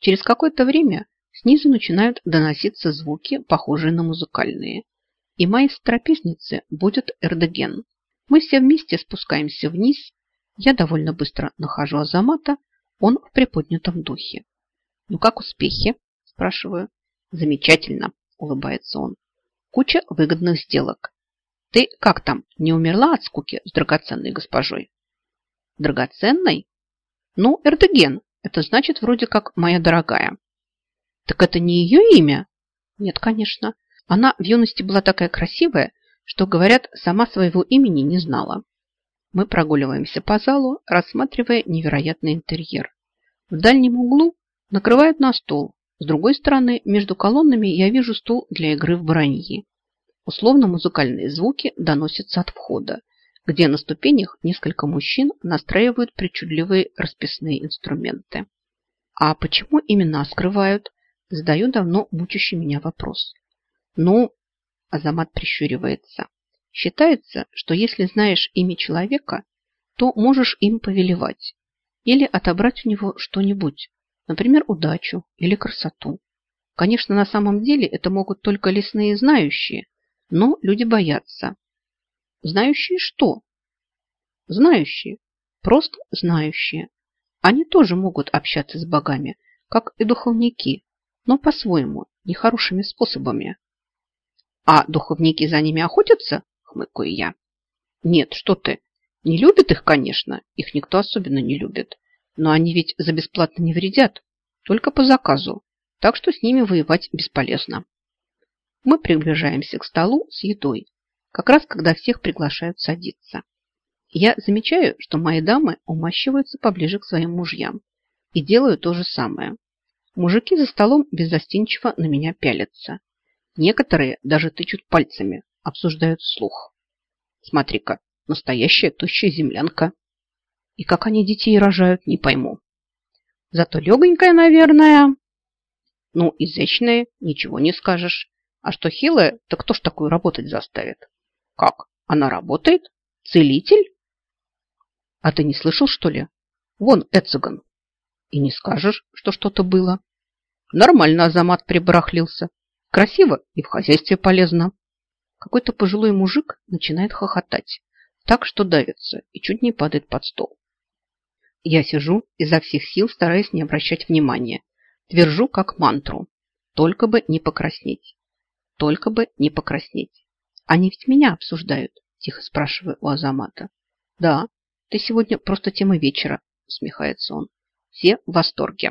Через какое-то время снизу начинают доноситься звуки, похожие на музыкальные. И моей трапезницы будет Эрдоген. Мы все вместе спускаемся вниз. Я довольно быстро нахожу Азамата, он в приподнятом духе. «Ну как успехи?» – спрашиваю. «Замечательно», – улыбается он. «Куча выгодных сделок. Ты как там, не умерла от скуки с драгоценной госпожой?» «Драгоценной?» «Ну, Эрдоген, это значит вроде как «моя дорогая». «Так это не ее имя?» «Нет, конечно. Она в юности была такая красивая, что, говорят, сама своего имени не знала. Мы прогуливаемся по залу, рассматривая невероятный интерьер. В дальнем углу накрывают на стол. С другой стороны, между колоннами я вижу стул для игры в бараньи. Условно-музыкальные звуки доносятся от входа, где на ступенях несколько мужчин настраивают причудливые расписные инструменты. А почему именно скрывают? Задаю давно мучащий меня вопрос. Ну, Азамат прищуривается. Считается, что если знаешь имя человека, то можешь им повелевать или отобрать у него что-нибудь, например, удачу или красоту. Конечно, на самом деле это могут только лесные знающие, но люди боятся. Знающие что? Знающие. Просто знающие. Они тоже могут общаться с богами, как и духовники, но по-своему, нехорошими способами. А духовники за ними охотятся? Хмыкаю я. Нет, что ты. Не любят их, конечно. Их никто особенно не любит. Но они ведь за бесплатно не вредят. Только по заказу. Так что с ними воевать бесполезно. Мы приближаемся к столу с едой. Как раз когда всех приглашают садиться. Я замечаю, что мои дамы умащиваются поближе к своим мужьям. И делаю то же самое. Мужики за столом беззастенчиво на меня пялятся. Некоторые даже тычут пальцами, обсуждают слух. Смотри-ка, настоящая тощая землянка. И как они детей рожают, не пойму. Зато легонькая, наверное. Ну, изящная, ничего не скажешь. А что хилая, так кто ж такую работать заставит? Как? Она работает? Целитель? А ты не слышал, что ли? Вон Эциган. И не скажешь, что что-то было. Нормально Азамат прибарахлился. Красиво и в хозяйстве полезно. Какой-то пожилой мужик начинает хохотать, так что давится и чуть не падает под стол. Я сижу изо всех сил, стараясь не обращать внимания. Твержу как мантру. Только бы не покраснеть. Только бы не покраснеть. Они ведь меня обсуждают, тихо спрашиваю у Азамата. Да, ты сегодня просто тема вечера, усмехается он. Все в восторге.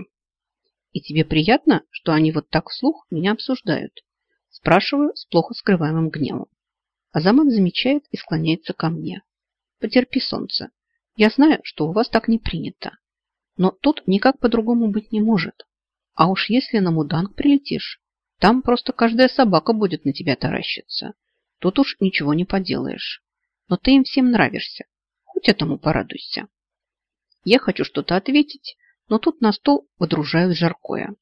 И тебе приятно, что они вот так вслух меня обсуждают? Спрашиваю с плохо скрываемым гневом. Азамат замечает и склоняется ко мне. Потерпи, солнце. Я знаю, что у вас так не принято. Но тут никак по-другому быть не может. А уж если на Муданг прилетишь, там просто каждая собака будет на тебя таращиться. Тут уж ничего не поделаешь. Но ты им всем нравишься. Хоть этому порадуйся. Я хочу что-то ответить, но тут на стол водружают жаркое.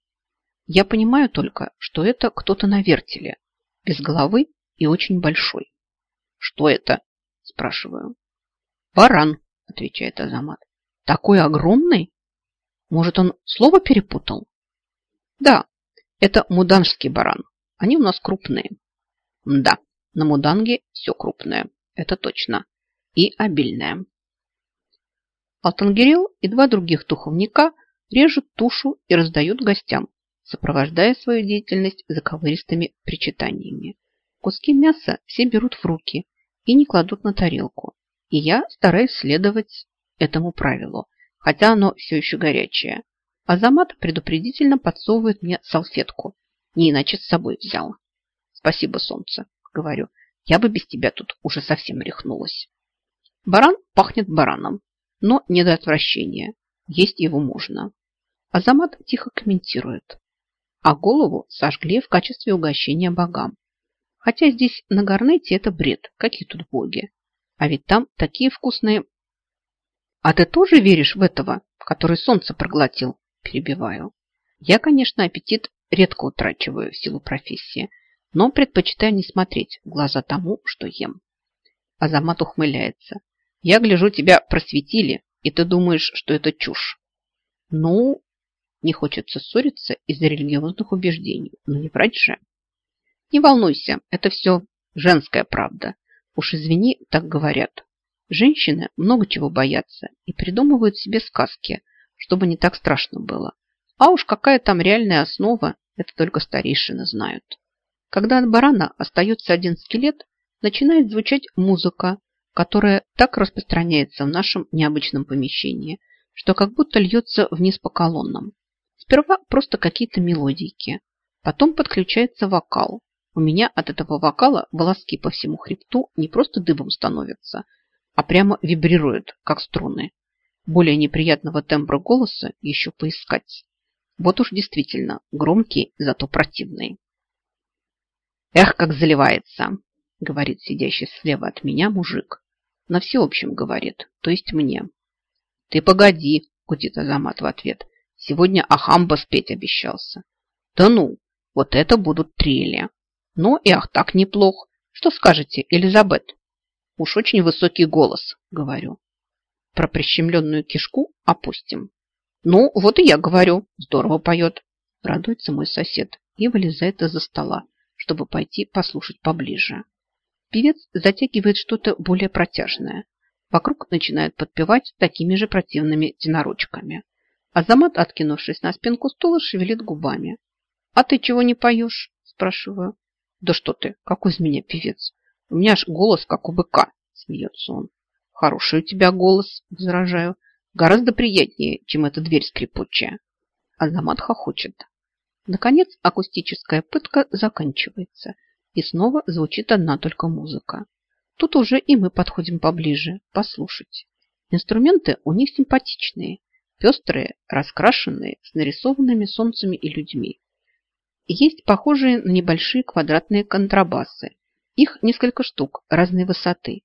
Я понимаю только, что это кто-то на вертеле, без головы и очень большой. «Что это?» – спрашиваю. «Баран», – отвечает Азамат. «Такой огромный? Может, он слово перепутал?» «Да, это муданжский баран. Они у нас крупные». «Да, на муданге все крупное, это точно. И обильное. Алтангирел и два других духовника режут тушу и раздают гостям, сопровождая свою деятельность заковыристыми причитаниями. Куски мяса все берут в руки и не кладут на тарелку. И я стараюсь следовать этому правилу, хотя оно все еще горячее. Азамат предупредительно подсовывает мне салфетку, не иначе с собой взял. Спасибо, солнце, говорю. Я бы без тебя тут уже совсем рехнулась. Баран пахнет бараном но не до отвращения. Есть его можно. Азамат тихо комментирует. А голову сожгли в качестве угощения богам. Хотя здесь на Гарнете это бред. Какие тут боги? А ведь там такие вкусные... А ты тоже веришь в этого, который солнце проглотил? Перебиваю. Я, конечно, аппетит редко утрачиваю в силу профессии, но предпочитаю не смотреть в глаза тому, что ем. Азамат ухмыляется. Я гляжу, тебя просветили, и ты думаешь, что это чушь. Ну, Не хочется ссориться из-за религиозных убеждений, но не врать же. Не волнуйся, это все женская правда. Уж извини, так говорят. Женщины много чего боятся и придумывают себе сказки, чтобы не так страшно было. А уж какая там реальная основа, это только старейшины знают. Когда от барана остается один скелет, начинает звучать музыка, которая так распространяется в нашем необычном помещении, что как будто льется вниз по колоннам. Сперва просто какие-то мелодийки, потом подключается вокал. У меня от этого вокала волоски по всему хребту не просто дыбом становятся, а прямо вибрируют, как струны. Более неприятного тембра голоса еще поискать. Вот уж действительно громкий, зато противный. «Эх, как заливается!» – говорит сидящий слева от меня мужик. На всеобщем говорит, то есть мне. «Ты погоди!» – гудит Азамат в ответ. «Сегодня Ахамба спеть обещался». «Да ну, вот это будут трели!» «Ну и ах, так неплох! Что скажете, Элизабет?» «Уж очень высокий голос», – говорю. «Про прищемленную кишку опустим». «Ну, вот и я говорю, здорово поет», – радуется мой сосед и вылезает из-за стола чтобы пойти послушать поближе. Певец затягивает что-то более протяжное. Вокруг начинают подпевать такими же противными тенорочками. Азамат, откинувшись на спинку стула, шевелит губами. «А ты чего не поешь?» – спрашиваю. «Да что ты, какой из меня певец? У меня аж голос, как у быка!» – смеется он. «Хороший у тебя голос», – возражаю. «Гораздо приятнее, чем эта дверь скрипучая». Азамат хохочет. Наконец акустическая пытка заканчивается, и снова звучит одна только музыка. Тут уже и мы подходим поближе, послушать. Инструменты у них симпатичные, пестрые, раскрашенные, с нарисованными солнцами и людьми. Есть похожие на небольшие квадратные контрабасы. Их несколько штук разной высоты.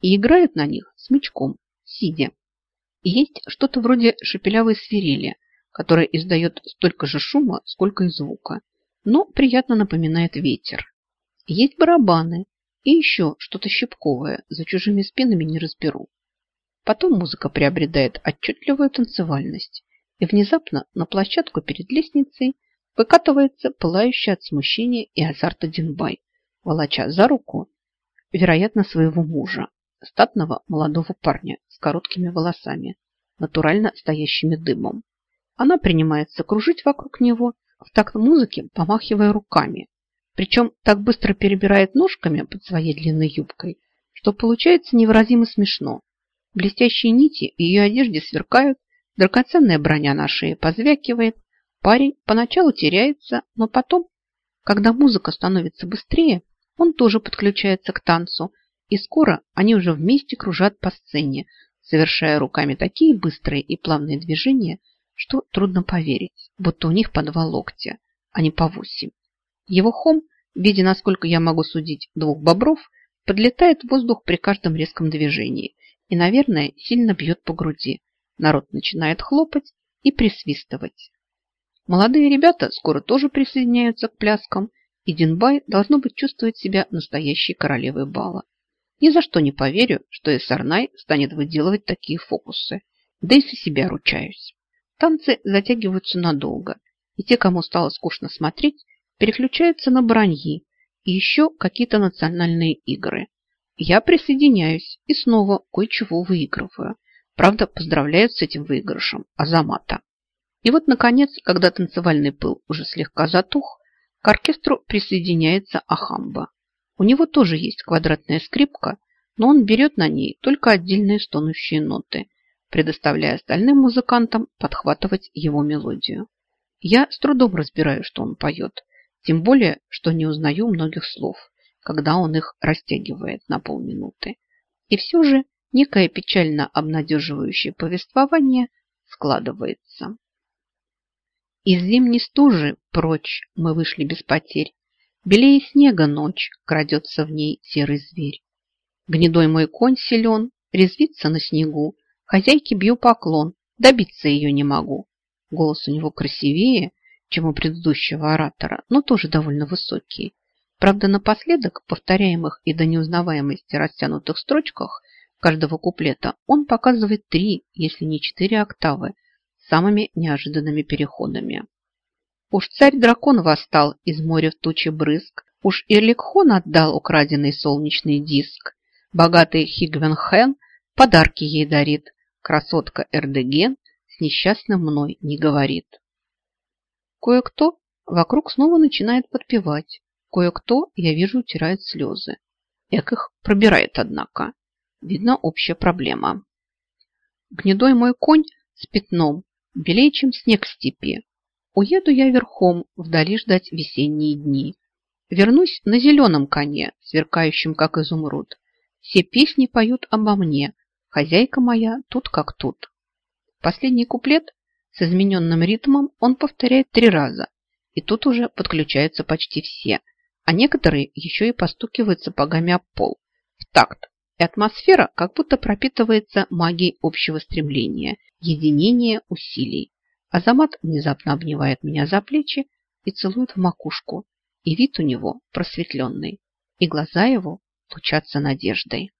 И играют на них смычком, сидя. Есть что-то вроде шепелявой свирели, которая издает столько же шума, сколько и звука, но приятно напоминает ветер. Есть барабаны и еще что-то щипковое, за чужими спинами не разберу. Потом музыка приобретает отчетливую танцевальность, и внезапно на площадку перед лестницей выкатывается пылающий от смущения и азарта Динбай, волоча за руку, вероятно, своего мужа, статного молодого парня с короткими волосами, натурально стоящими дымом. Она принимается кружить вокруг него в такт музыки, помахивая руками. Причем так быстро перебирает ножками под своей длинной юбкой, что получается невыразимо смешно. Блестящие нити в ее одежде сверкают, драгоценная броня на шее позвякивает. Парень поначалу теряется, но потом, когда музыка становится быстрее, он тоже подключается к танцу, и скоро они уже вместе кружат по сцене, совершая руками такие быстрые и плавные движения, что трудно поверить, будто у них по два локтя, а не по восемь. Его хом, видя, насколько я могу судить, двух бобров, подлетает в воздух при каждом резком движении и, наверное, сильно бьет по груди. Народ начинает хлопать и присвистывать. Молодые ребята скоро тоже присоединяются к пляскам, и Динбай должно быть чувствовать себя настоящей королевой бала. Ни за что не поверю, что Эссарнай станет выделывать такие фокусы. Да и за себя ручаюсь. Танцы затягиваются надолго, и те, кому стало скучно смотреть, переключаются на браньи и еще какие-то национальные игры. Я присоединяюсь и снова кое-чего выигрываю. Правда, поздравляют с этим выигрышем Азамата. И вот, наконец, когда танцевальный пыл уже слегка затух, к оркестру присоединяется Ахамба. У него тоже есть квадратная скрипка, но он берет на ней только отдельные стонущие ноты предоставляя остальным музыкантам подхватывать его мелодию. Я с трудом разбираю, что он поет, тем более, что не узнаю многих слов, когда он их растягивает на полминуты. И все же некое печально обнадеживающее повествование складывается. Из зимней стужи прочь мы вышли без потерь. Белее снега ночь, крадется в ней серый зверь. Гнедой мой конь силен, резвится на снегу, Хозяйке бью поклон, добиться ее не могу. Голос у него красивее, чем у предыдущего оратора, но тоже довольно высокий. Правда, напоследок, повторяемых и до неузнаваемости растянутых строчках каждого куплета, он показывает три, если не четыре октавы, самыми неожиданными переходами. Уж царь-дракон восстал из моря в тучи брызг, уж Ирликхон отдал украденный солнечный диск, богатый Хигвенхен подарки ей дарит, красотка Эрдеген с несчастным мной не говорит. Кое-кто вокруг снова начинает подпевать, кое-кто, я вижу, утирает слезы. Эк их пробирает, однако. Видно, общая проблема. Гнедой мой конь с пятном, белее, чем снег в степи. Уеду я верхом вдали ждать весенние дни. Вернусь на зеленом коне, сверкающем, как изумруд. Все песни поют обо мне, хозяйка моя тут как тут. Последний куплет с измененным ритмом он повторяет три раза, и тут уже подключаются почти все, а некоторые еще и постукивают сапогами об пол в такт, и атмосфера как будто пропитывается магией общего стремления, единения усилий. Азамат внезапно обнимает меня за плечи и целует в макушку, и вид у него просветленный, и глаза его лучатся надеждой.